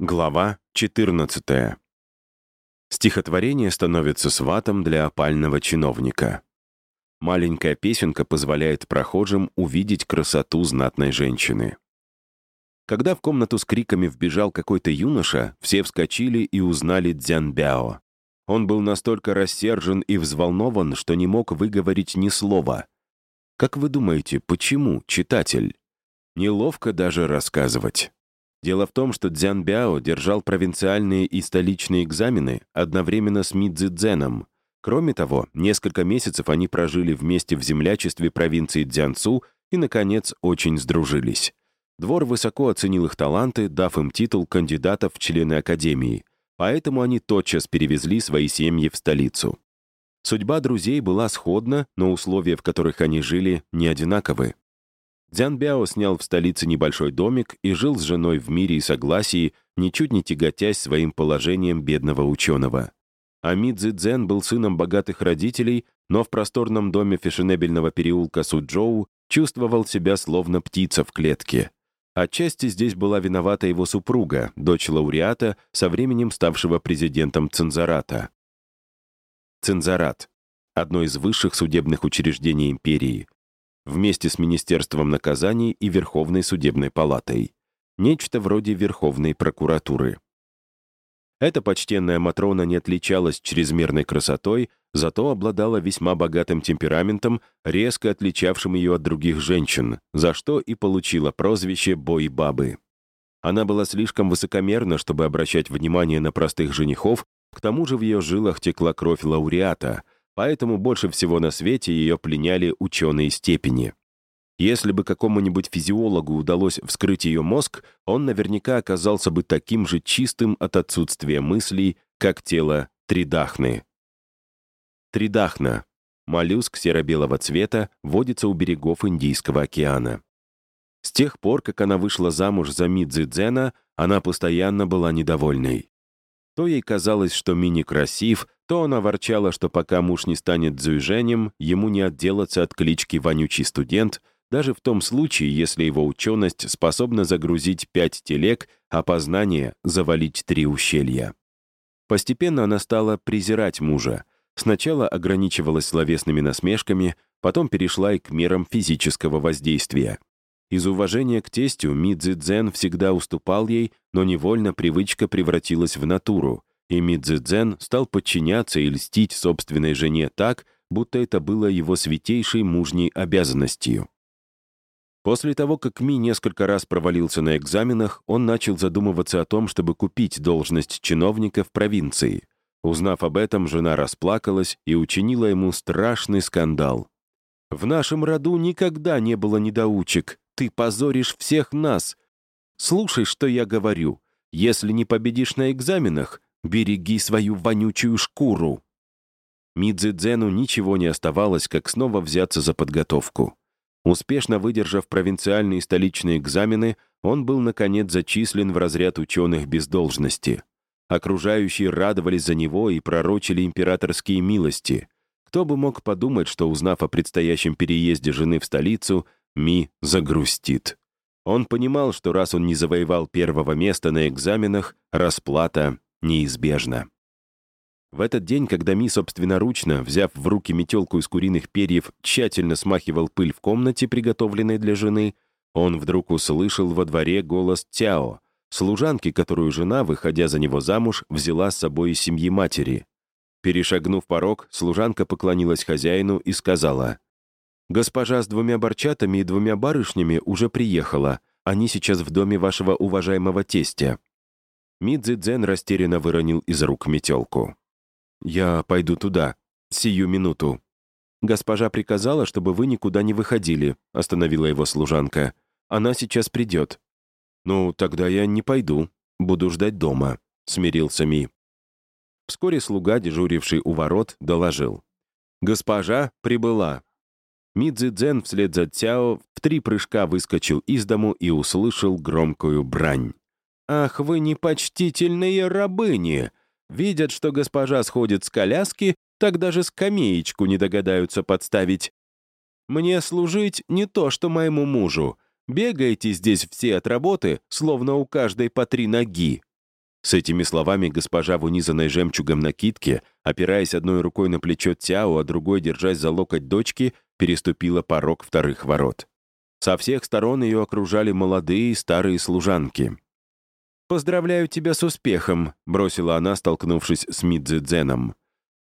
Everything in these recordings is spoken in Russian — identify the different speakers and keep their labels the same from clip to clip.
Speaker 1: Глава 14. Стихотворение становится сватом для опального чиновника. Маленькая песенка позволяет прохожим увидеть красоту знатной женщины. Когда в комнату с криками вбежал какой-то юноша, все вскочили и узнали Дзянбяо. Он был настолько рассержен и взволнован, что не мог выговорить ни слова. Как вы думаете, почему, читатель? Неловко даже рассказывать. Дело в том, что Цзян Бяо держал провинциальные и столичные экзамены одновременно с Ми Цзэном. Кроме того, несколько месяцев они прожили вместе в землячестве провинции Цзянцу и, наконец, очень сдружились. Двор высоко оценил их таланты, дав им титул кандидатов в члены Академии, поэтому они тотчас перевезли свои семьи в столицу. Судьба друзей была сходна, но условия, в которых они жили, не одинаковы. Дзян Бяо снял в столице небольшой домик и жил с женой в мире и согласии, ничуть не тяготясь своим положением бедного ученого. А Ми Цзи Цзэн был сыном богатых родителей, но в просторном доме фешенебельного переулка Суджоу чувствовал себя словно птица в клетке. Отчасти здесь была виновата его супруга, дочь лауреата, со временем ставшего президентом Цензората. Цензорат — одно из высших судебных учреждений империи, вместе с Министерством наказаний и Верховной судебной палатой. Нечто вроде Верховной прокуратуры. Эта почтенная Матрона не отличалась чрезмерной красотой, зато обладала весьма богатым темпераментом, резко отличавшим ее от других женщин, за что и получила прозвище «бой-бабы». Она была слишком высокомерна, чтобы обращать внимание на простых женихов, к тому же в ее жилах текла кровь лауреата — поэтому больше всего на свете ее пленяли ученые степени. Если бы какому-нибудь физиологу удалось вскрыть ее мозг, он наверняка оказался бы таким же чистым от отсутствия мыслей, как тело Тридахны. Тридахна — моллюск серо-белого цвета, водится у берегов Индийского океана. С тех пор, как она вышла замуж за Мидзи Дзена, она постоянно была недовольной. То ей казалось, что Ми некрасив, то она ворчала, что пока муж не станет дзюйженем, ему не отделаться от клички «вонючий студент», даже в том случае, если его ученость способна загрузить пять телег, а познание — завалить три ущелья. Постепенно она стала презирать мужа. Сначала ограничивалась словесными насмешками, потом перешла и к мерам физического воздействия. Из уважения к тестю Мидзи Цзэн всегда уступал ей, но невольно привычка превратилась в натуру, и Мидзи Цзэн стал подчиняться и льстить собственной жене так, будто это было его святейшей мужней обязанностью. После того, как Ми несколько раз провалился на экзаменах, он начал задумываться о том, чтобы купить должность чиновника в провинции. Узнав об этом, жена расплакалась и учинила ему страшный скандал. «В нашем роду никогда не было недоучек. Ты позоришь всех нас. Слушай, что я говорю. Если не победишь на экзаменах, береги свою вонючую шкуру». Мидзи Дзену ничего не оставалось, как снова взяться за подготовку. Успешно выдержав провинциальные и столичные экзамены, он был, наконец, зачислен в разряд ученых без должности. Окружающие радовались за него и пророчили императорские милости. Кто бы мог подумать, что, узнав о предстоящем переезде жены в столицу, Ми загрустит. Он понимал, что раз он не завоевал первого места на экзаменах, расплата неизбежна. В этот день, когда Ми собственноручно, взяв в руки метелку из куриных перьев, тщательно смахивал пыль в комнате, приготовленной для жены, он вдруг услышал во дворе голос Тяо, служанки, которую жена, выходя за него замуж, взяла с собой из семьи матери. Перешагнув порог, служанка поклонилась хозяину и сказала, Госпожа с двумя борчатами и двумя барышнями уже приехала. Они сейчас в доме вашего уважаемого тестя». Мидзи Дзен растерянно выронил из рук метелку. «Я пойду туда. Сию минуту». «Госпожа приказала, чтобы вы никуда не выходили», — остановила его служанка. «Она сейчас придет». «Ну, тогда я не пойду. Буду ждать дома», — смирился Ми. Вскоре слуга, дежуривший у ворот, доложил. «Госпожа прибыла. Мидзи Дзен вслед за Цяо в три прыжка выскочил из дому и услышал громкую брань. «Ах, вы непочтительные рабыни! Видят, что госпожа сходит с коляски, так даже скамеечку не догадаются подставить. Мне служить не то, что моему мужу. Бегаете здесь все от работы, словно у каждой по три ноги. С этими словами госпожа в унизанной жемчугом накидке, опираясь одной рукой на плечо Тяо, а другой, держась за локоть дочки, переступила порог вторых ворот. Со всех сторон ее окружали молодые и старые служанки. «Поздравляю тебя с успехом», — бросила она, столкнувшись с Мидзи Дзеном.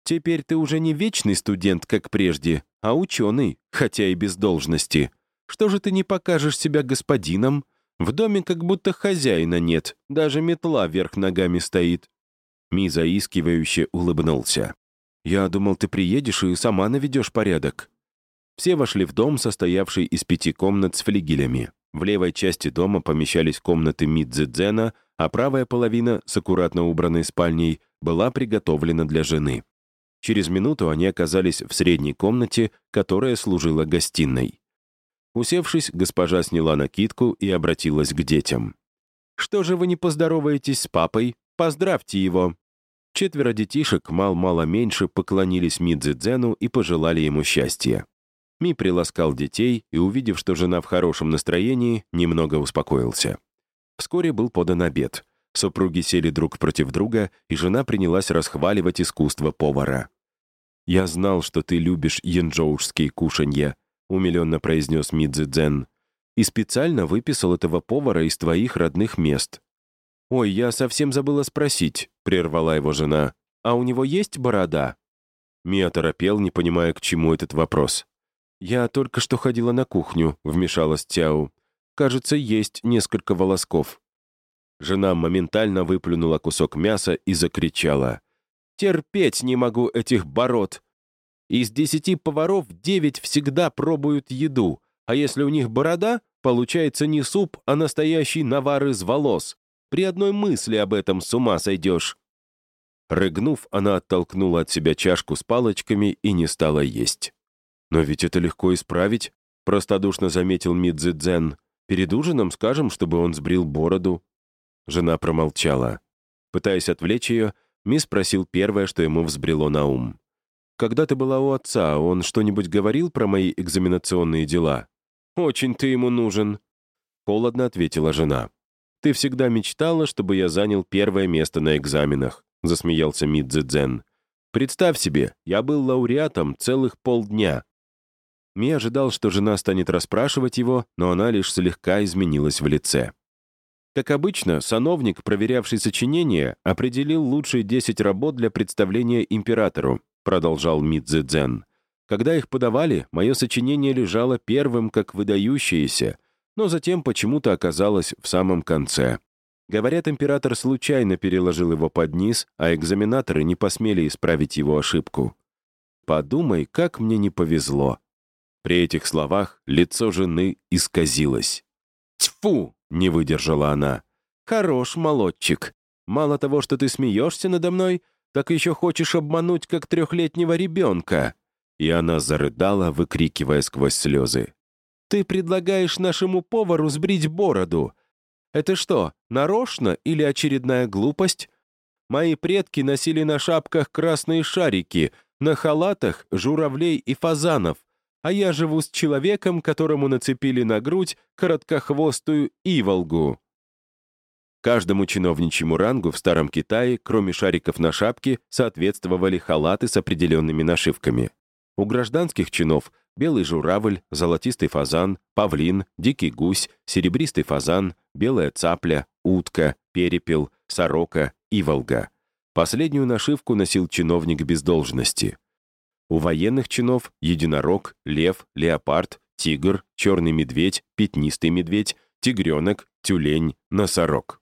Speaker 1: «Теперь ты уже не вечный студент, как прежде, а ученый, хотя и без должности. Что же ты не покажешь себя господином? В доме как будто хозяина нет, даже метла вверх ногами стоит». Ми заискивающе улыбнулся. «Я думал, ты приедешь и сама наведешь порядок». Все вошли в дом, состоявший из пяти комнат с флигелями. В левой части дома помещались комнаты Мидзидзена, а правая половина с аккуратно убранной спальней была приготовлена для жены. Через минуту они оказались в средней комнате, которая служила гостиной. Усевшись, госпожа сняла накидку и обратилась к детям. «Что же вы не поздороваетесь с папой? Поздравьте его!» Четверо детишек, мал-мало меньше, поклонились Мидзидзену и пожелали ему счастья. Ми приласкал детей и, увидев, что жена в хорошем настроении, немного успокоился. Вскоре был подан обед. Супруги сели друг против друга, и жена принялась расхваливать искусство повара. «Я знал, что ты любишь янчжоушские кушанья», — умиленно произнес Мидзи Дзен, «и специально выписал этого повара из твоих родных мест». «Ой, я совсем забыла спросить», — прервала его жена, «а у него есть борода?» Ми оторопел, не понимая, к чему этот вопрос. «Я только что ходила на кухню», — вмешалась Тяу. «Кажется, есть несколько волосков». Жена моментально выплюнула кусок мяса и закричала. «Терпеть не могу этих бород! Из десяти поваров девять всегда пробуют еду, а если у них борода, получается не суп, а настоящий навар из волос. При одной мысли об этом с ума сойдешь». Рыгнув, она оттолкнула от себя чашку с палочками и не стала есть. «Но ведь это легко исправить», — простодушно заметил Мидзи Дзен. «Перед ужином скажем, чтобы он сбрил бороду». Жена промолчала. Пытаясь отвлечь ее, Ми спросил первое, что ему взбрело на ум. «Когда ты была у отца, он что-нибудь говорил про мои экзаменационные дела?» «Очень ты ему нужен», — холодно ответила жена. «Ты всегда мечтала, чтобы я занял первое место на экзаменах», — засмеялся Мидзи Дзен. «Представь себе, я был лауреатом целых полдня, ми ожидал, что жена станет расспрашивать его, но она лишь слегка изменилась в лице. Как обычно, сановник, проверявший сочинение, определил лучшие 10 работ для представления императору, продолжал Мидзе Дзен. Когда их подавали, мое сочинение лежало первым как выдающееся, но затем почему-то оказалось в самом конце. Говорят, император случайно переложил его под низ, а экзаменаторы не посмели исправить его ошибку. Подумай, как мне не повезло. При этих словах лицо жены исказилось. «Тьфу!» — не выдержала она. «Хорош, молодчик. Мало того, что ты смеешься надо мной, так еще хочешь обмануть, как трехлетнего ребенка». И она зарыдала, выкрикивая сквозь слезы. «Ты предлагаешь нашему повару сбрить бороду. Это что, нарочно или очередная глупость? Мои предки носили на шапках красные шарики, на халатах — журавлей и фазанов, а я живу с человеком, которому нацепили на грудь короткохвостую иволгу. Каждому чиновничьему рангу в Старом Китае, кроме шариков на шапке, соответствовали халаты с определенными нашивками. У гражданских чинов белый журавль, золотистый фазан, павлин, дикий гусь, серебристый фазан, белая цапля, утка, перепел, сорока, иволга. Последнюю нашивку носил чиновник без должности. У военных чинов единорог, лев, леопард, тигр, черный медведь, пятнистый медведь, тигренок, тюлень, носорог.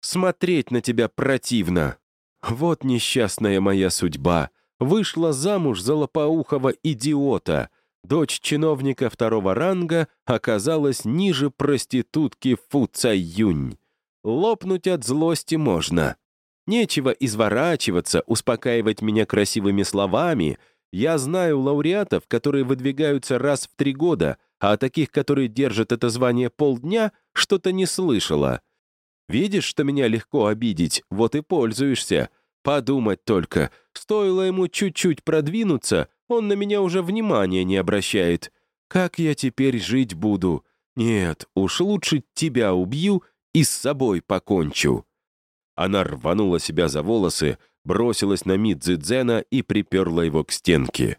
Speaker 1: «Смотреть на тебя противно! Вот несчастная моя судьба! Вышла замуж за лопоухого идиота!» Дочь чиновника второго ранга оказалась ниже проститутки Фу Цаюнь. Лопнуть от злости можно. Нечего изворачиваться, успокаивать меня красивыми словами. Я знаю лауреатов, которые выдвигаются раз в три года, а о таких, которые держат это звание полдня, что-то не слышала. Видишь, что меня легко обидеть, вот и пользуешься. Подумать только, стоило ему чуть-чуть продвинуться, он на меня уже внимания не обращает. Как я теперь жить буду? Нет, уж лучше тебя убью и с собой покончу. Она рванула себя за волосы, бросилась на Ми Цзэна и приперла его к стенке.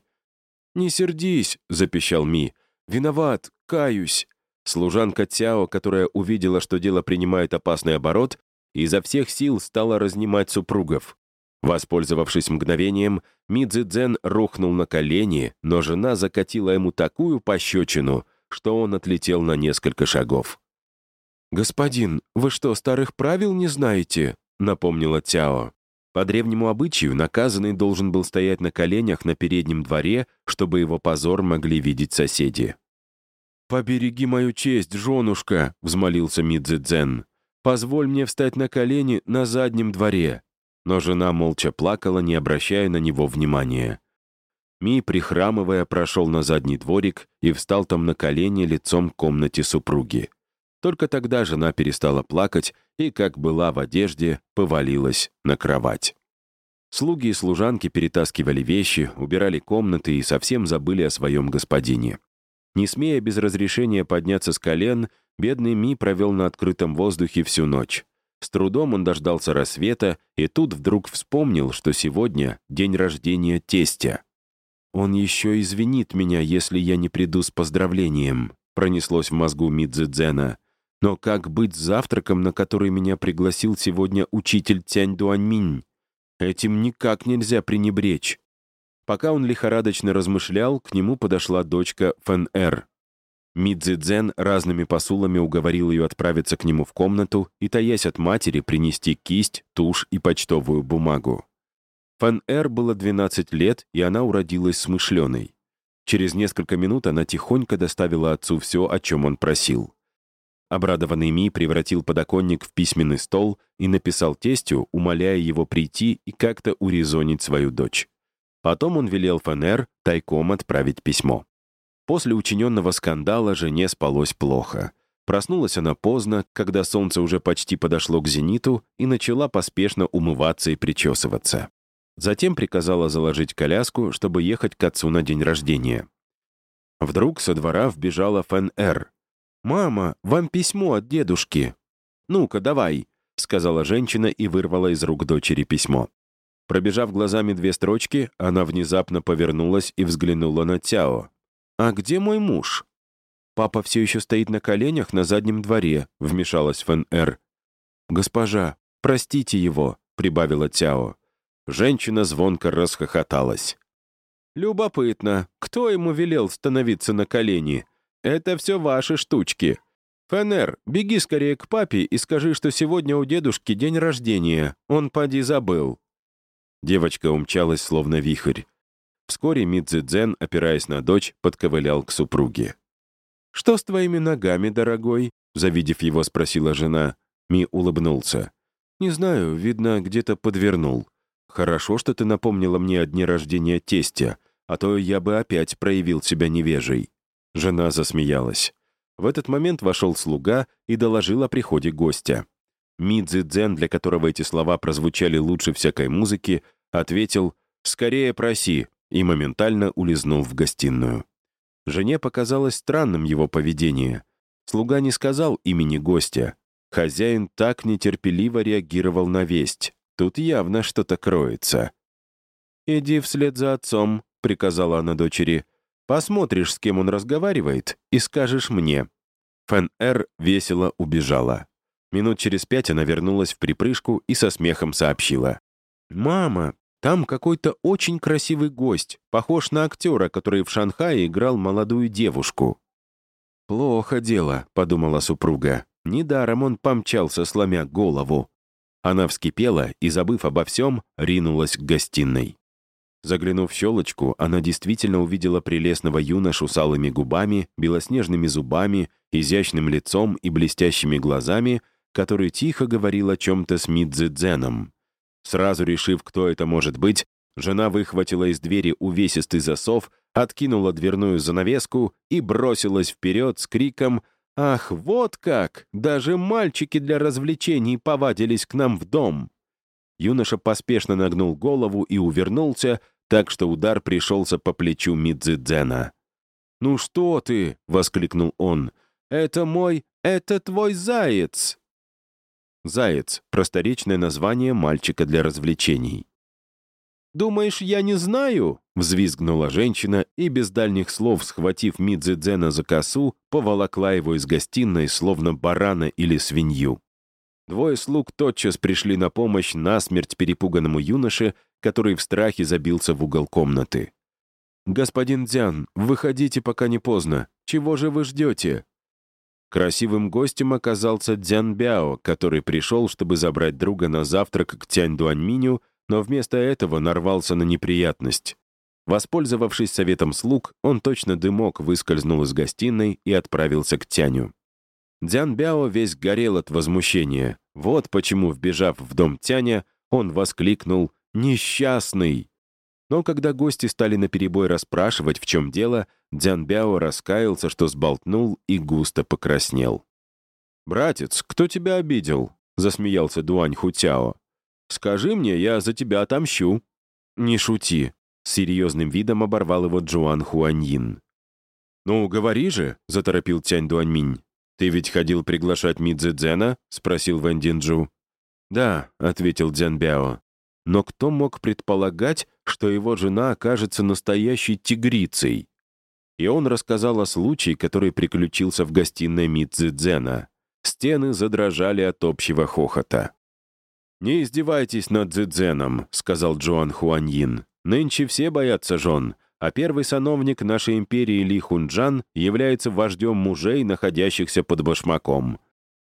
Speaker 1: «Не сердись», — запищал Ми. «Виноват, каюсь». Служанка Цяо, которая увидела, что дело принимает опасный оборот, изо всех сил стала разнимать супругов. Воспользовавшись мгновением, Мидзи Дзен рухнул на колени, но жена закатила ему такую пощечину, что он отлетел на несколько шагов. «Господин, вы что, старых правил не знаете?» — напомнила Тяо. По древнему обычаю наказанный должен был стоять на коленях на переднем дворе, чтобы его позор могли видеть соседи. «Побереги мою честь, женушка!» — взмолился Мидзи Дзен. «Позволь мне встать на колени на заднем дворе». Но жена молча плакала, не обращая на него внимания. Ми, прихрамывая, прошел на задний дворик и встал там на колени лицом к комнате супруги. Только тогда жена перестала плакать и, как была в одежде, повалилась на кровать. Слуги и служанки перетаскивали вещи, убирали комнаты и совсем забыли о своем господине. Не смея без разрешения подняться с колен, бедный Ми провел на открытом воздухе всю ночь. С трудом он дождался рассвета и тут вдруг вспомнил, что сегодня день рождения тестя. «Он еще извинит меня, если я не приду с поздравлением», пронеслось в мозгу Мидзи Дзена. «Но как быть завтраком, на который меня пригласил сегодня учитель Тянь Дуаньминь? Этим никак нельзя пренебречь». Пока он лихорадочно размышлял, к нему подошла дочка Фэн-Эр. Мидзи-дзен разными посулами уговорил ее отправиться к нему в комнату и, таясь от матери, принести кисть, тушь и почтовую бумагу. Фэн-Эр было 12 лет, и она уродилась смышленой. Через несколько минут она тихонько доставила отцу все, о чем он просил. Обрадованный Ми превратил подоконник в письменный стол и написал тестю, умоляя его прийти и как-то урезонить свою дочь. Потом он велел Фенер тайком отправить письмо. После учиненного скандала жене спалось плохо. Проснулась она поздно, когда солнце уже почти подошло к зениту, и начала поспешно умываться и причесываться. Затем приказала заложить коляску, чтобы ехать к отцу на день рождения. Вдруг со двора вбежала Фен-Эр. «Мама, вам письмо от дедушки». «Ну-ка, давай», — сказала женщина и вырвала из рук дочери письмо. Пробежав глазами две строчки, она внезапно повернулась и взглянула на Тяо. «А где мой муж?» «Папа все еще стоит на коленях на заднем дворе», — вмешалась Фэн-Эр. «Госпожа, простите его», — прибавила Тяо. Женщина звонко расхохоталась. «Любопытно, кто ему велел становиться на колени? Это все ваши штучки. Фенер, беги скорее к папе и скажи, что сегодня у дедушки день рождения. Он поди забыл». Девочка умчалась, словно вихрь. Вскоре Мидзи Дзен, опираясь на дочь, подковылял к супруге. «Что с твоими ногами, дорогой?» Завидев его, спросила жена. Ми улыбнулся. «Не знаю, видно, где-то подвернул. Хорошо, что ты напомнила мне о дне рождения тестя, а то я бы опять проявил себя невежей». Жена засмеялась. В этот момент вошел слуга и доложил о приходе гостя. Мидзи Дзен, для которого эти слова прозвучали лучше всякой музыки, ответил «Скорее проси» и моментально улизнул в гостиную. Жене показалось странным его поведение. Слуга не сказал имени гостя. Хозяин так нетерпеливо реагировал на весть. Тут явно что-то кроется. «Иди вслед за отцом», — приказала она дочери. «Посмотришь, с кем он разговаривает, и скажешь мне». Фэн-Эр весело убежала. Минут через пять она вернулась в припрыжку и со смехом сообщила. «Мама, там какой-то очень красивый гость, похож на актера, который в Шанхае играл молодую девушку». «Плохо дело», — подумала супруга. Недаром он помчался, сломя голову. Она вскипела и, забыв обо всем, ринулась к гостиной. Заглянув в щелочку, она действительно увидела прелестного юношу с алыми губами, белоснежными зубами, изящным лицом и блестящими глазами, который тихо говорил о чем-то с Мидзи-дзеном. Сразу решив, кто это может быть, жена выхватила из двери увесистый засов, откинула дверную занавеску и бросилась вперед с криком «Ах, вот как! Даже мальчики для развлечений повадились к нам в дом!» Юноша поспешно нагнул голову и увернулся, так что удар пришелся по плечу Мидзи-дзена. «Ну что ты?» — воскликнул он. «Это мой... это твой заяц!» Заяц — просторечное название мальчика для развлечений. «Думаешь, я не знаю?» — взвизгнула женщина и, без дальних слов, схватив Мидзидзена за косу, поволокла его из гостиной, словно барана или свинью. Двое слуг тотчас пришли на помощь насмерть перепуганному юноше, который в страхе забился в угол комнаты. «Господин Дзян, выходите, пока не поздно. Чего же вы ждете?» Красивым гостем оказался Дзян Бяо, который пришел, чтобы забрать друга на завтрак к Тянь Дуаньминю, но вместо этого нарвался на неприятность. Воспользовавшись советом слуг, он точно дымок выскользнул из гостиной и отправился к Тяню. Дзян Бяо весь горел от возмущения. Вот почему, вбежав в дом Тяня, он воскликнул «Несчастный!». Но когда гости стали наперебой расспрашивать, в чем дело, Дзян Бяо раскаялся, что сболтнул и густо покраснел. «Братец, кто тебя обидел?» — засмеялся Дуань Хутяо. «Скажи мне, я за тебя отомщу». «Не шути», — серьезным видом оборвал его Джуан Хуаньин. «Ну, говори же», — заторопил Тянь Дуаньминь. «Ты ведь ходил приглашать Мидзе Дзена?» — спросил Вэн Динджу. «Да», — ответил Дзян Бяо. «Но кто мог предполагать, что его жена окажется настоящей тигрицей?» И он рассказал о случае, который приключился в гостиной Мидзе Дзена. Стены задрожали от общего хохота. «Не издевайтесь над Дзидзеном», — сказал Джоан Хуаньин. «Нынче все боятся жен, а первый сановник нашей империи Ли Хунджан является вождем мужей, находящихся под башмаком.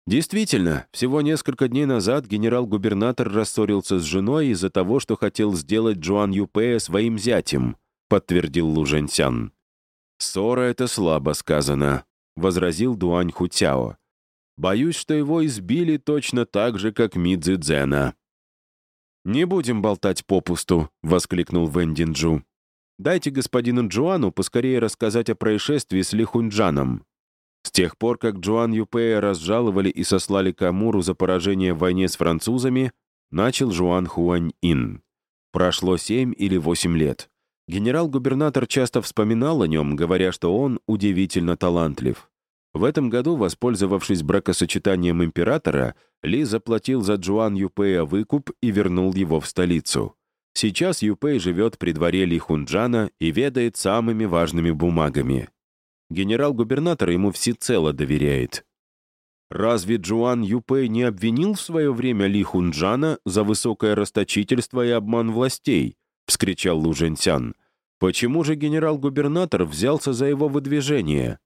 Speaker 1: Действительно, всего несколько дней назад генерал-губернатор рассорился с женой из-за того, что хотел сделать Джоан Юпея своим зятем, подтвердил Лужэнсян. «Ссора — это слабо сказано», — возразил Дуань Хутяо. «Боюсь, что его избили точно так же, как Мидзи Дзена». «Не будем болтать попусту», — воскликнул Вэн Динджу. Дайте господину Джоану поскорее рассказать о происшествии с Лихунджаном. С тех пор, как Джоан Юпея разжаловали и сослали Камуру за поражение в войне с французами, начал Жуан Хуань-Ин. Прошло семь или восемь лет. Генерал-губернатор часто вспоминал о нем, говоря, что он удивительно талантлив. В этом году, воспользовавшись бракосочетанием императора, Ли заплатил за Джуан Юпея выкуп и вернул его в столицу. Сейчас Юпей живет при дворе Ли Хунджана и ведает самыми важными бумагами. Генерал-губернатор ему всецело доверяет. Разве Джуан Юпей не обвинил в свое время Ли Хунджана за высокое расточительство и обман властей? — вскричал Лу Жэньсян. «Почему же генерал-губернатор взялся за его выдвижение?»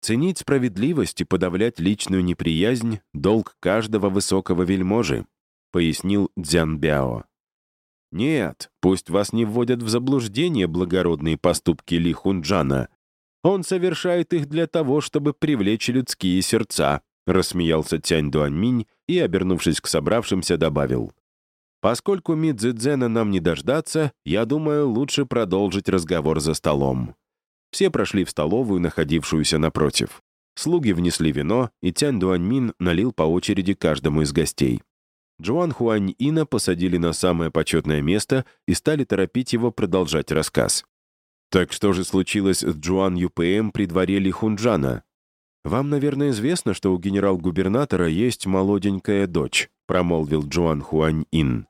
Speaker 1: Ценить справедливость и подавлять личную неприязнь — долг каждого высокого вельможи, — пояснил Дзян Бяо. Нет, пусть вас не вводят в заблуждение благородные поступки Ли Хунджана. Он совершает их для того, чтобы привлечь людские сердца, рассмеялся Тянь Дуаньминь и, обернувшись к собравшимся, добавил. Поскольку Мидзидзена нам не дождаться, я думаю, лучше продолжить разговор за столом. Все прошли в столовую, находившуюся напротив. Слуги внесли вино, и Тянь Дуаньмин налил по очереди каждому из гостей. Джоан Хуань Ина посадили на самое почетное место и стали торопить его продолжать рассказ. Так что же случилось с Джоан ЮПМ при дворе Ли Хунджана? «Вам, наверное, известно, что у генерал-губернатора есть молоденькая дочь», промолвил Джоан Хуань Ин.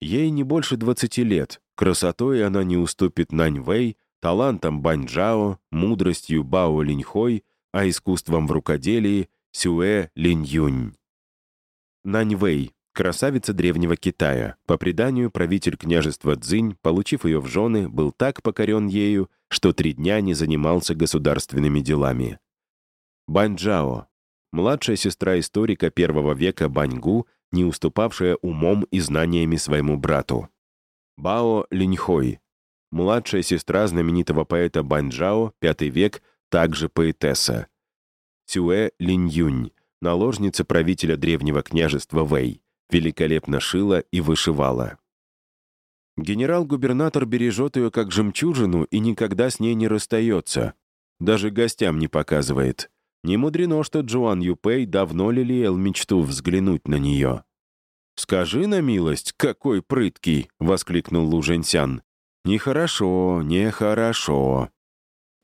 Speaker 1: «Ей не больше 20 лет. Красотой она не уступит Нань Вэй, талантом Баньчжао, мудростью Бао Линьхой, а искусством в рукоделии Сюэ Линь Юнь. Нань Вэй Красавица древнего Китая. По преданию, правитель княжества Цзинь, получив ее в жены, был так покорен ею, что три дня не занимался государственными делами. Баньчжао. Младшая сестра историка первого века Баньгу, не уступавшая умом и знаниями своему брату. Бао Линьхой. Младшая сестра знаменитого поэта Баньчжао, пятый век, также поэтесса. Сюэ Линьюнь, наложница правителя древнего княжества Вэй великолепно шила и вышивала. Генерал-губернатор бережет ее как жемчужину и никогда с ней не расстается. Даже гостям не показывает. Не мудрено, что Джоан Юпей давно лелеял мечту взглянуть на нее. «Скажи на милость, какой прыткий!» — воскликнул Лу Жэньсян. «Нехорошо, нехорошо».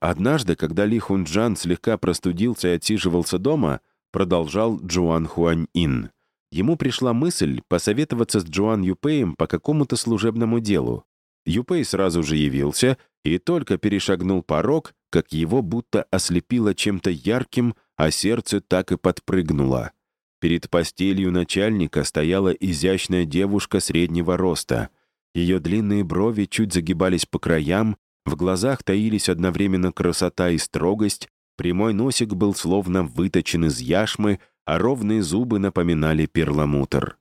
Speaker 1: Однажды, когда Ли Хунджан слегка простудился и отсиживался дома, продолжал Джуан Хуань Ин — ему пришла мысль посоветоваться с Джоан Юпеем по какому-то служебному делу. Юпей сразу же явился и только перешагнул порог, как его будто ослепило чем-то ярким, а сердце так и подпрыгнуло. Перед постелью начальника стояла изящная девушка среднего роста. Ее длинные брови чуть загибались по краям, в глазах таились одновременно красота и строгость, прямой носик был словно выточен из яшмы, а ровные зубы напоминали перламутр.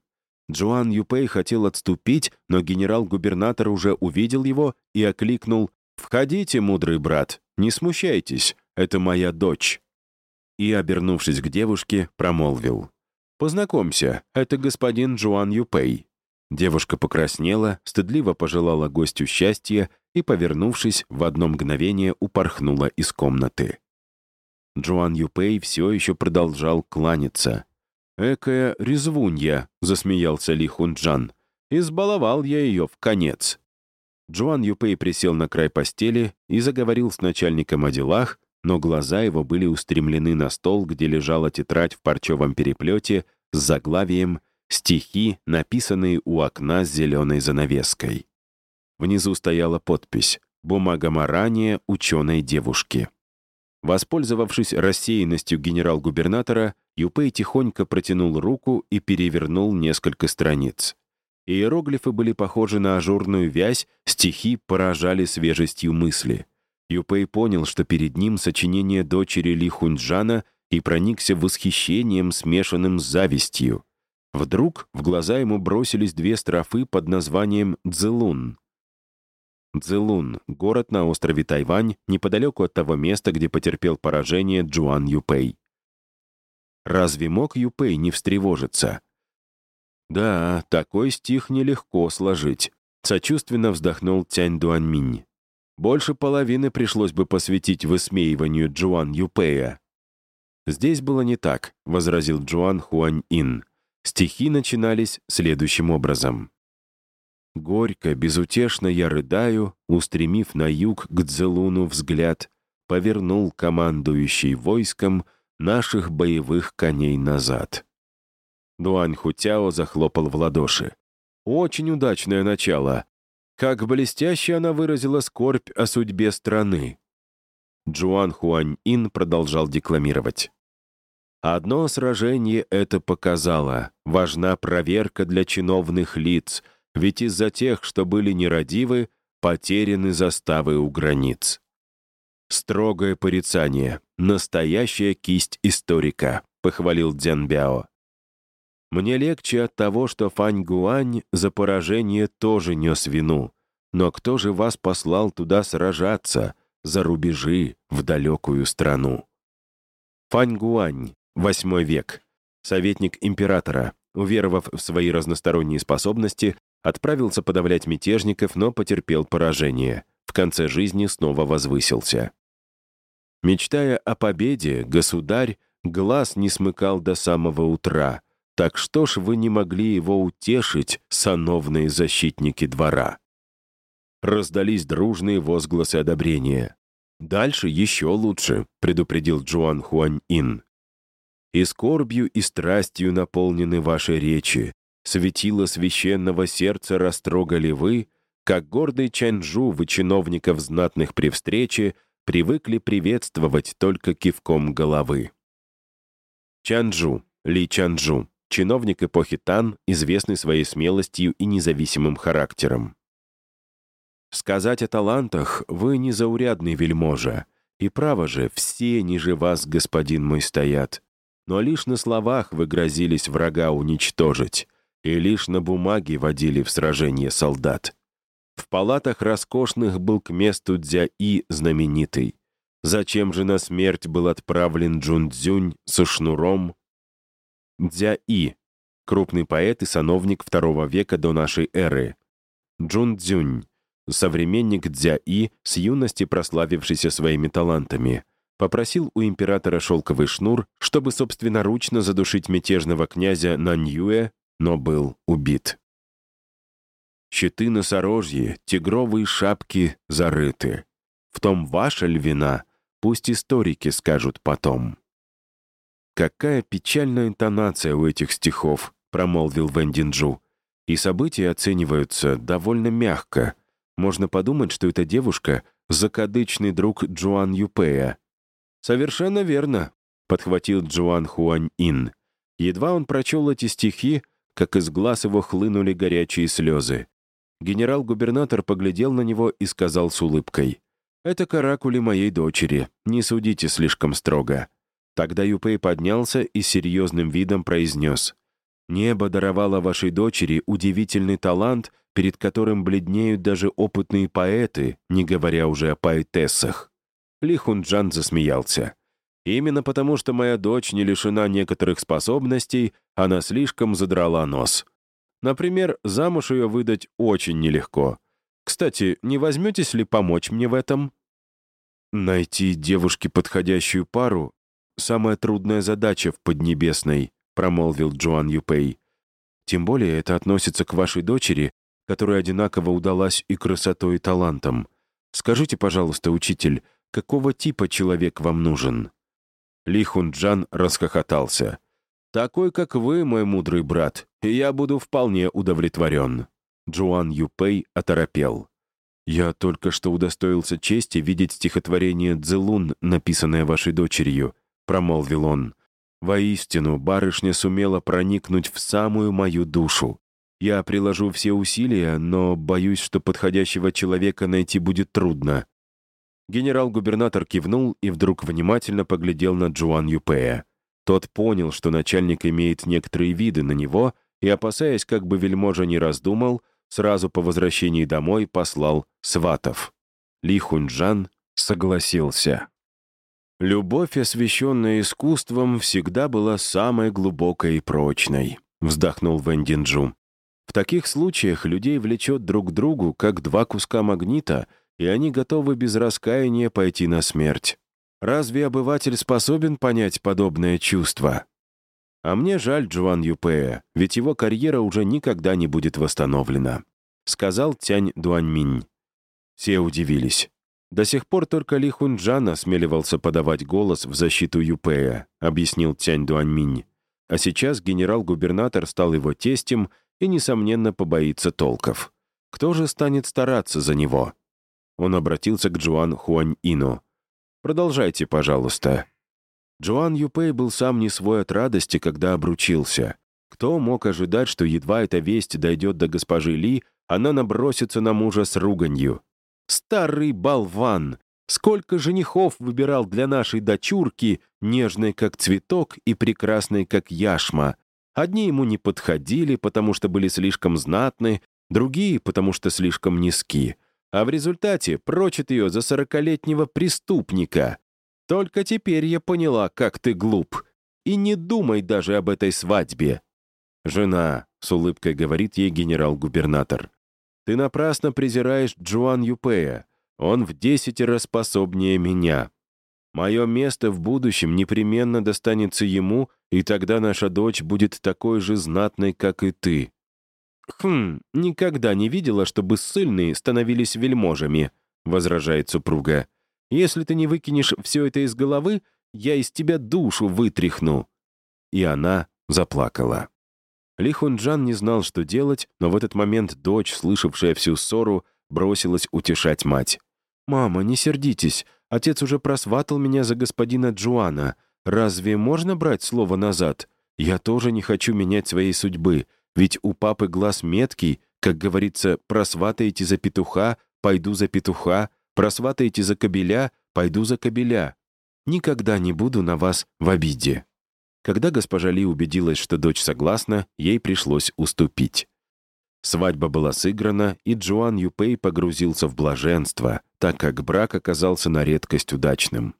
Speaker 1: Джоан Юпей хотел отступить, но генерал-губернатор уже увидел его и окликнул «Входите, мудрый брат, не смущайтесь, это моя дочь». И, обернувшись к девушке, промолвил «Познакомься, это господин Джоан Юпей». Девушка покраснела, стыдливо пожелала гостю счастья и, повернувшись, в одно мгновение упорхнула из комнаты. Джоан Юпей все еще продолжал кланяться. «Экая резвунья», — засмеялся Ли Хунджан. «Избаловал я ее в конец». Джоан Юпей присел на край постели и заговорил с начальником о делах, но глаза его были устремлены на стол, где лежала тетрадь в парчевом переплете с заглавием «Стихи, написанные у окна с зеленой занавеской». Внизу стояла подпись «Бумага марания ученой девушки». Воспользовавшись рассеянностью генерал-губернатора, Юпей тихонько протянул руку и перевернул несколько страниц. Иероглифы были похожи на ажурную вязь, стихи поражали свежестью мысли — Юпей понял, что перед ним сочинение дочери Ли Хунджана и проникся восхищением, смешанным с завистью. Вдруг в глаза ему бросились две строфы под названием «Цзэлун». Цзэлун — город на острове Тайвань, неподалеку от того места, где потерпел поражение Джуан Юпей. Разве мог Юпей не встревожиться? Да, такой стих нелегко сложить. Сочувственно вздохнул Тянь Дуанминь. Больше половины пришлось бы посвятить высмеиванию Джуан Юпея. «Здесь было не так», — возразил Джуан Хуань-Ин. Стихи начинались следующим образом. «Горько, безутешно я рыдаю, устремив на юг к Дзелуну взгляд, повернул командующий войском наших боевых коней назад». Дуань Хутяо захлопал в ладоши. «Очень удачное начало. Как блестяще она выразила скорбь о судьбе страны. Джуан Хуань-Ин продолжал декламировать. Одно сражение это показало. Важна проверка для чиновных лиц, ведь из-за тех, что были нерадивы, потеряны заставы у границ. Строгое порицание, настоящая кисть историка, похвалил Дзян Бяо. Мне легче от того, что Фань Гуань за поражение тоже нес вину. Но кто же вас послал туда сражаться, за рубежи, в далекую страну? Фань Гуань, восьмой век. Советник императора, уверовав в свои разносторонние способности, отправился подавлять мятежников, но потерпел поражение. В конце жизни снова возвысился. Мечтая о победе, государь глаз не смыкал до самого утра — так что ж вы не могли его утешить, сановные защитники двора?» Раздались дружные возгласы одобрения. «Дальше еще лучше», — предупредил Джуан Хуань-Ин. «И скорбью, и страстью наполнены ваши речи. Светило священного сердца растрогали вы, как гордый Чанчжу вы чиновников знатных при встрече привыкли приветствовать только кивком головы». Чанчжу, Ли Чанчжу, чиновник эпохи Тан, известный своей смелостью и независимым характером. Сказать о талантах вы незаурядный вельможа, и право же, все ниже вас, господин мой, стоят. Но лишь на словах вы грозились врага уничтожить, и лишь на бумаге водили в сражение солдат. В палатах роскошных был к месту Дзя-И знаменитый. Зачем же на смерть был отправлен Джун-Дзюнь со шнуром, Дзя-И, крупный поэт и сановник II века до нашей эры. Джун Цзюнь, современник Дзя-И, с юности прославившийся своими талантами, попросил у императора шелковый шнур, чтобы собственноручно задушить мятежного князя Наньюэ, но был убит. Щиты носорожьи, тигровые шапки зарыты. В том ваша львина, пусть историки скажут потом. Какая печальная интонация у этих стихов, промолвил Вэндинджу. «И события оцениваются довольно мягко. Можно подумать, что эта девушка — закадычный друг Джуан Юпея». «Совершенно верно», — подхватил Джуан Хуань Ин. Едва он прочел эти стихи, как из глаз его хлынули горячие слезы. Генерал-губернатор поглядел на него и сказал с улыбкой, «Это каракули моей дочери, не судите слишком строго». Тогда Юпей поднялся и серьезным видом произнес, «Небо даровало вашей дочери удивительный талант, перед которым бледнеют даже опытные поэты, не говоря уже о поэтессах». Ли Хунджан засмеялся. «Именно потому, что моя дочь не лишена некоторых способностей, она слишком задрала нос. Например, замуж ее выдать очень нелегко. Кстати, не возьметесь ли помочь мне в этом? Найти девушке подходящую пару — самая трудная задача в Поднебесной, промолвил Джоан Юпей. Тем более это относится к вашей дочери, которая одинаково удалась и красотой, и талантом. Скажите, пожалуйста, учитель, какого типа человек вам нужен?» Ли Хунджан расхохотался. «Такой, как вы, мой мудрый брат, и я буду вполне удовлетворен». Джуан Юпей оторопел. «Я только что удостоился чести видеть стихотворение «Дзелун», написанное вашей дочерью», — промолвил он. «Воистину, барышня сумела проникнуть в самую мою душу. Я приложу все усилия, но боюсь, что подходящего человека найти будет трудно». Генерал-губернатор кивнул и вдруг внимательно поглядел на Джуан Юпея. Тот понял, что начальник имеет некоторые виды на него, и, опасаясь, как бы вельможа не раздумал, сразу по возвращении домой послал сватов. Ли Хунджан согласился. «Любовь, освященная искусством, всегда была самой глубокой и прочной», — вздохнул Вэндинджу. «В таких случаях людей влечет друг к другу, как два куска магнита, и они готовы без раскаяния пойти на смерть. Разве обыватель способен понять подобное чувство? А мне жаль Джуан Юпея, ведь его карьера уже никогда не будет восстановлена», — сказал Тянь Дуаньминь. Все удивились. До сих пор только Ли Хунджан осмеливался подавать голос в защиту Юпея, объяснил Тянь Дуаньминь. А сейчас генерал-губернатор стал его тестем и, несомненно, побоится толков. Кто же станет стараться за него? Он обратился к Джуан Хуань-Ину. Продолжайте, пожалуйста». Джоан Юпей был сам не свой от радости, когда обручился. Кто мог ожидать, что едва эта весть дойдет до госпожи Ли, она набросится на мужа с руганью? «Старый болван! Сколько женихов выбирал для нашей дочурки, нежной как цветок и прекрасной как яшма. Одни ему не подходили, потому что были слишком знатны, другие, потому что слишком низки а в результате прочит ее за сорокалетнего преступника. Только теперь я поняла, как ты глуп. И не думай даже об этой свадьбе. «Жена», — с улыбкой говорит ей генерал-губернатор, «ты напрасно презираешь Джуан Юпея. Он в десятеро способнее меня. Мое место в будущем непременно достанется ему, и тогда наша дочь будет такой же знатной, как и ты. «Хм, никогда не видела, чтобы ссыльные становились вельможами», — возражает супруга. «Если ты не выкинешь все это из головы, я из тебя душу вытряхну». И она заплакала. Ли Хунджан не знал, что делать, но в этот момент дочь, слышавшая всю ссору, бросилась утешать мать. «Мама, не сердитесь. Отец уже просватал меня за господина Джуана. Разве можно брать слово назад? Я тоже не хочу менять своей судьбы. Ведь у папы глаз меткий, как говорится, просватаете за петуха, пойду за петуха, просватаете за кобеля, пойду за кобеля. Никогда не буду на вас в обиде». Когда госпожа Ли убедилась, что дочь согласна, ей пришлось уступить. Свадьба была сыграна, и Джоан Юпей погрузился в блаженство, так как брак оказался на редкость удачным.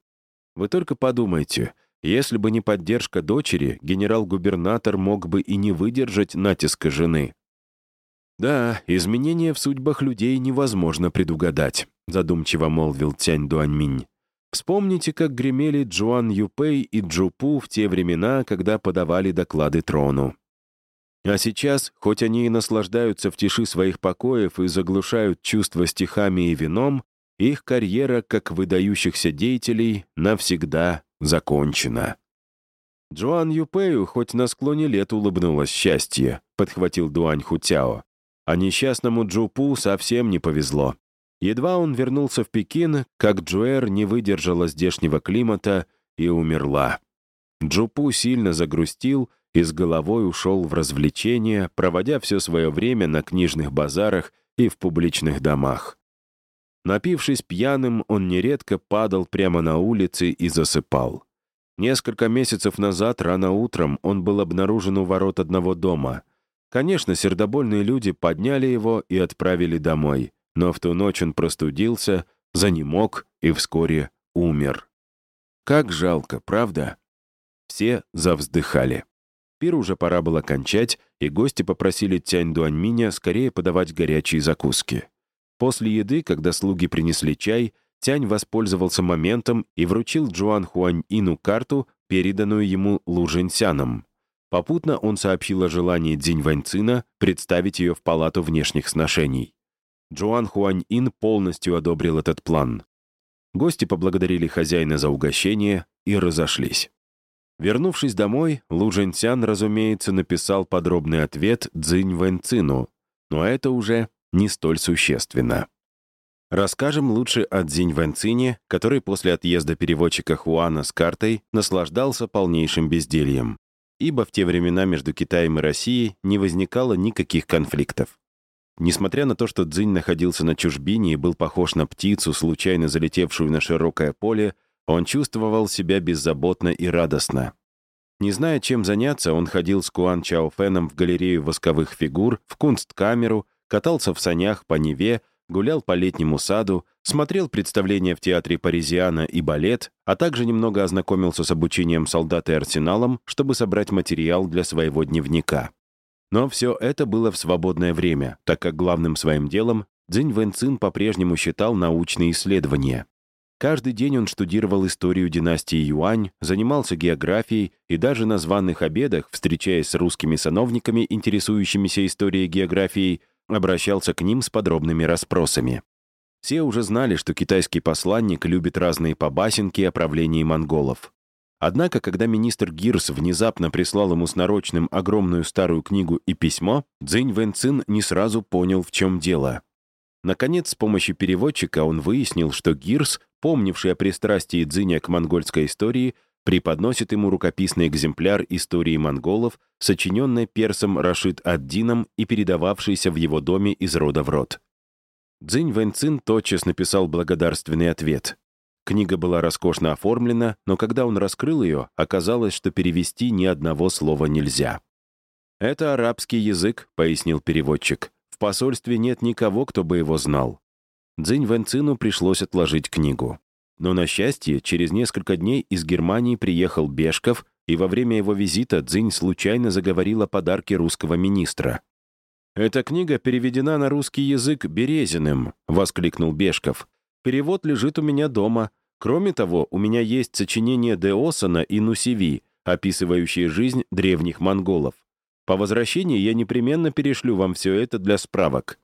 Speaker 1: Вы только подумайте, если бы не поддержка дочери, генерал-губернатор мог бы и не выдержать натиска жены. «Да, изменения в судьбах людей невозможно предугадать», задумчиво молвил Тянь Дуаньминь. Вспомните, как гремели Джуан Юпей и Джупу в те времена, когда подавали доклады трону. А сейчас, хоть они и наслаждаются в тиши своих покоев и заглушают чувства стихами и вином, их карьера, как выдающихся деятелей, навсегда закончена. Джоан Юпею хоть на склоне лет улыбнулось счастье, подхватил Дуань Хутяо. А несчастному Джупу совсем не повезло. Едва он вернулся в Пекин, как Джуэр не выдержала здешнего климата и умерла. Джупу сильно загрустил и с головой ушел в развлечения, проводя все свое время на книжных базарах и в публичных домах. Напившись пьяным, он нередко падал прямо на улице и засыпал. Несколько месяцев назад, рано утром, он был обнаружен у ворот одного дома. Конечно, сердобольные люди подняли его и отправили домой, но в ту ночь он простудился, занемог и вскоре умер. Как жалко, правда? Все завздыхали. Пир уже пора было кончать, и гости попросили Тянь Дуаньминя скорее подавать горячие закуски. После еды, когда слуги принесли чай, Тянь воспользовался моментом и вручил Джуан Хуань Ину карту, переданную ему Лу Жэньсяном. Попутно он сообщил о желании Дзинь Ваньцина представить ее в палату внешних сношений. Джуан Хуань Ин полностью одобрил этот план. Гости поблагодарили хозяина за угощение и разошлись. Вернувшись домой, Лу Жэньсян, разумеется, написал подробный ответ Цзинь Вэньцину, но это уже не столь существенно. Расскажем лучше о Цзинь Вэньцине, который после отъезда переводчика Хуана с картой наслаждался полнейшим бездельем, ибо в те времена между Китаем и Россией не возникало никаких конфликтов. Несмотря на то, что Цзинь находился на чужбине и был похож на птицу, случайно залетевшую на широкое поле, он чувствовал себя беззаботно и радостно. Не зная, чем заняться, он ходил с Куан Чао Фэном в галерею восковых фигур, в кунсткамеру, катался в санях по Неве, гулял по летнему саду, смотрел представления в театре Паризиана и балет, а также немного ознакомился с обучением солдат и арсеналом, чтобы собрать материал для своего дневника. Но все это было в свободное время, так как главным своим делом Цзинь Вэнцин по-прежнему считал научные исследования. Каждый день он штудировал историю династии Юань, занимался географией и даже на званых обедах, встречаясь с русскими сановниками, интересующимися историей географией, обращался к ним с подробными расспросами. Все уже знали, что китайский посланник любит разные побасенки о правлении монголов. Однако, когда министр Гирс внезапно прислал ему с нарочным огромную старую книгу и письмо, Цзинь Вэнцин не сразу понял, в чем дело. Наконец, с помощью переводчика он выяснил, что Гирс, помнивший о пристрастии Цзиня к монгольской истории, преподносит ему рукописный экземпляр истории монголов, сочиненной персом Рашид ад-Дином и передававшийся в его доме из рода в род. Цзинь Вэньцин тотчас написал благодарственный ответ. Книга была роскошно оформлена, но когда он раскрыл ее, оказалось, что перевести ни одного слова нельзя. «Это арабский язык», — пояснил переводчик. «В посольстве нет никого, кто бы его знал». Цзинь Вэньцину пришлось отложить книгу. Но, на счастье, через несколько дней из Германии приехал Бешков, и во время его визита Цзинь случайно заговорил о подарке русского министра. «Эта книга переведена на русский язык Березиным», — воскликнул Бешков. «Перевод лежит у меня дома. Кроме того, у меня есть сочинение Деосона и Нусеви, описывающие жизнь древних монголов. По возвращении я непременно перешлю вам все это для справок».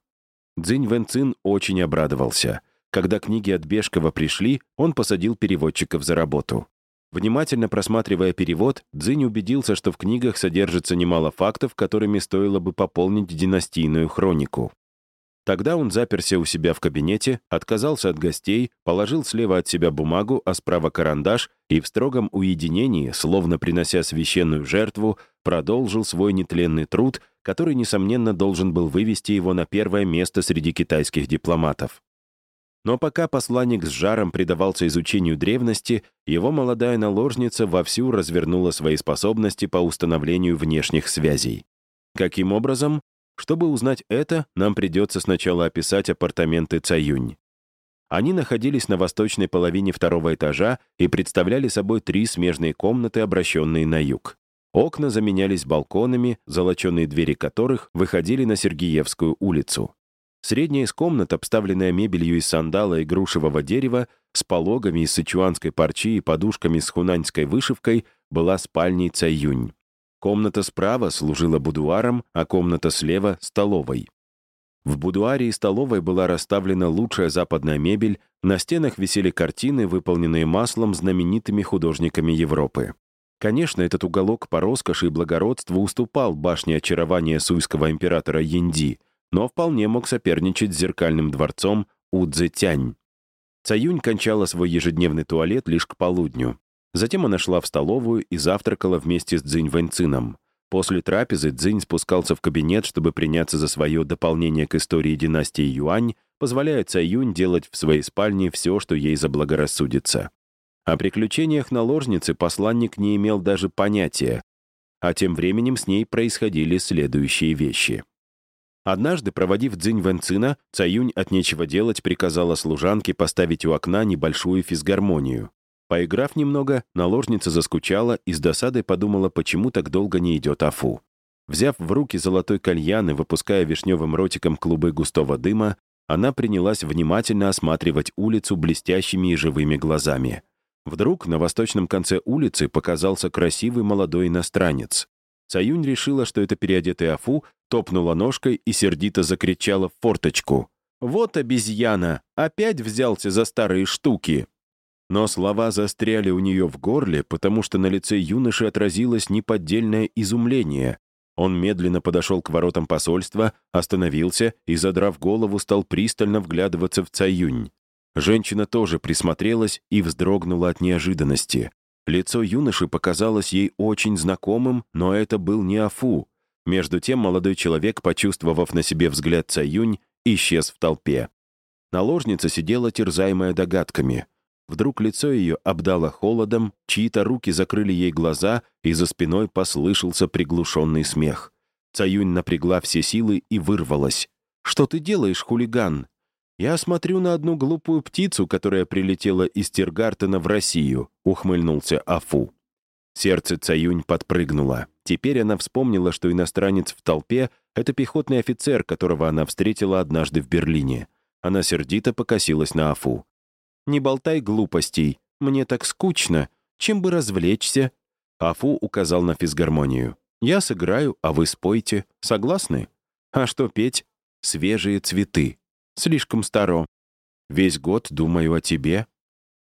Speaker 1: Цзинь Вэнцин очень обрадовался — когда книги от Бешкова пришли, он посадил переводчиков за работу. Внимательно просматривая перевод, Цзинь убедился, что в книгах содержится немало фактов, которыми стоило бы пополнить династийную хронику. Тогда он заперся у себя в кабинете, отказался от гостей, положил слева от себя бумагу, а справа карандаш и в строгом уединении, словно принося священную жертву, продолжил свой нетленный труд, который, несомненно, должен был вывести его на первое место среди китайских дипломатов. Но пока посланник с жаром предавался изучению древности, его молодая наложница вовсю развернула свои способности по установлению внешних связей. Каким образом? Чтобы узнать это, нам придется сначала описать апартаменты Цаюнь. Они находились на восточной половине второго этажа и представляли собой три смежные комнаты, обращенные на юг. Окна заменялись балконами, золоченые двери которых выходили на Сергиевскую улицу. Средняя из комнат, обставленная мебелью из сандала и грушевого дерева, с пологами из сычуанской парчи и подушками с хунаньской вышивкой, была спальней Цаюнь. Комната справа служила будуаром, а комната слева — столовой. В будуаре и столовой была расставлена лучшая западная мебель, на стенах висели картины, выполненные маслом знаменитыми художниками Европы. Конечно, этот уголок по роскоши и благородству уступал башне очарования суйского императора Янди, но вполне мог соперничать с зеркальным дворцом Удзетянь. Цаюнь кончала свой ежедневный туалет лишь к полудню. Затем она шла в столовую и завтракала вместе с Цзинь Вэньцином. После трапезы Цзинь спускался в кабинет, чтобы приняться за свое дополнение к истории династии Юань, позволяя Цаюнь делать в своей спальне все, что ей заблагорассудится. О приключениях наложницы посланник не имел даже понятия, а тем временем с ней происходили следующие вещи. Однажды, проводив Цзинь Вэнцина, Цаюнь от нечего делать приказала служанке поставить у окна небольшую физгармонию. Поиграв немного, наложница заскучала и с досадой подумала, почему так долго не идет Афу. Взяв в руки золотой кальян и выпуская вишневым ротиком клубы густого дыма, она принялась внимательно осматривать улицу блестящими и живыми глазами. Вдруг на восточном конце улицы показался красивый молодой иностранец. Цаюнь решила, что это переодетый Афу, топнула ножкой и сердито закричала в форточку. «Вот обезьяна! Опять взялся за старые штуки!» Но слова застряли у нее в горле, потому что на лице юноши отразилось неподдельное изумление. Он медленно подошел к воротам посольства, остановился и, задрав голову, стал пристально вглядываться в Цаюнь. Женщина тоже присмотрелась и вздрогнула от неожиданности. Лицо юноши показалось ей очень знакомым, но это был не Афу. Между тем молодой человек, почувствовав на себе взгляд Цаюнь, исчез в толпе. Наложница сидела, терзаемая догадками. Вдруг лицо ее обдало холодом, чьи-то руки закрыли ей глаза, и за спиной послышался приглушенный смех. Цаюнь напрягла все силы и вырвалась. «Что ты делаешь, хулиган?» «Я смотрю на одну глупую птицу, которая прилетела из Тиргартена в Россию», — ухмыльнулся Афу. Сердце Цаюнь подпрыгнуло. Теперь она вспомнила, что иностранец в толпе — это пехотный офицер, которого она встретила однажды в Берлине. Она сердито покосилась на Афу. «Не болтай глупостей. Мне так скучно. Чем бы развлечься?» Афу указал на физгармонию. «Я сыграю, а вы спойте. Согласны? А что петь? Свежие цветы. Слишком старо. Весь год думаю о тебе».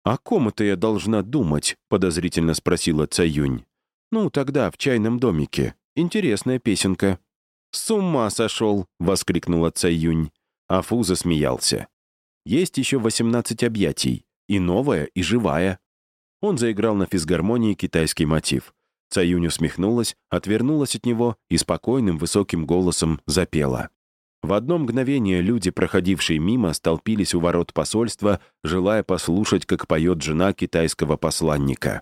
Speaker 1: «О ком это я должна думать?» — подозрительно спросила Цаюнь. «Ну, тогда в чайном домике. Интересная песенка». «С ума сошел!» — воскликнула Цаюнь. Афу засмеялся. «Есть еще 18 объятий. И новая, и живая». Он заиграл на физгармонии китайский мотив. Цаюнь усмехнулась, отвернулась от него и спокойным высоким голосом запела. В одно мгновение люди, проходившие мимо, столпились у ворот посольства, желая послушать, как поет жена китайского посланника.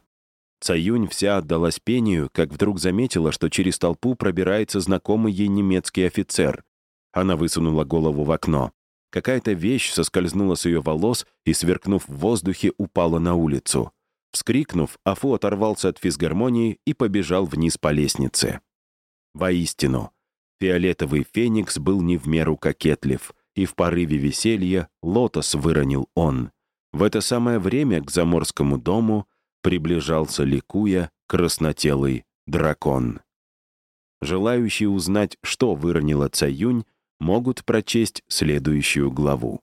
Speaker 1: Цаюнь вся отдалась пению, как вдруг заметила, что через толпу пробирается знакомый ей немецкий офицер. Она высунула голову в окно. Какая-то вещь соскользнула с ее волос и, сверкнув в воздухе, упала на улицу. Вскрикнув, Афу оторвался от физгармонии и побежал вниз по лестнице. Воистину, Фиолетовый феникс был не в меру кокетлив, и в порыве веселья лотос выронил он. В это самое время к заморскому дому приближался, ликуя, краснотелый дракон. Желающие узнать, что выронила Цаюнь, могут прочесть следующую главу.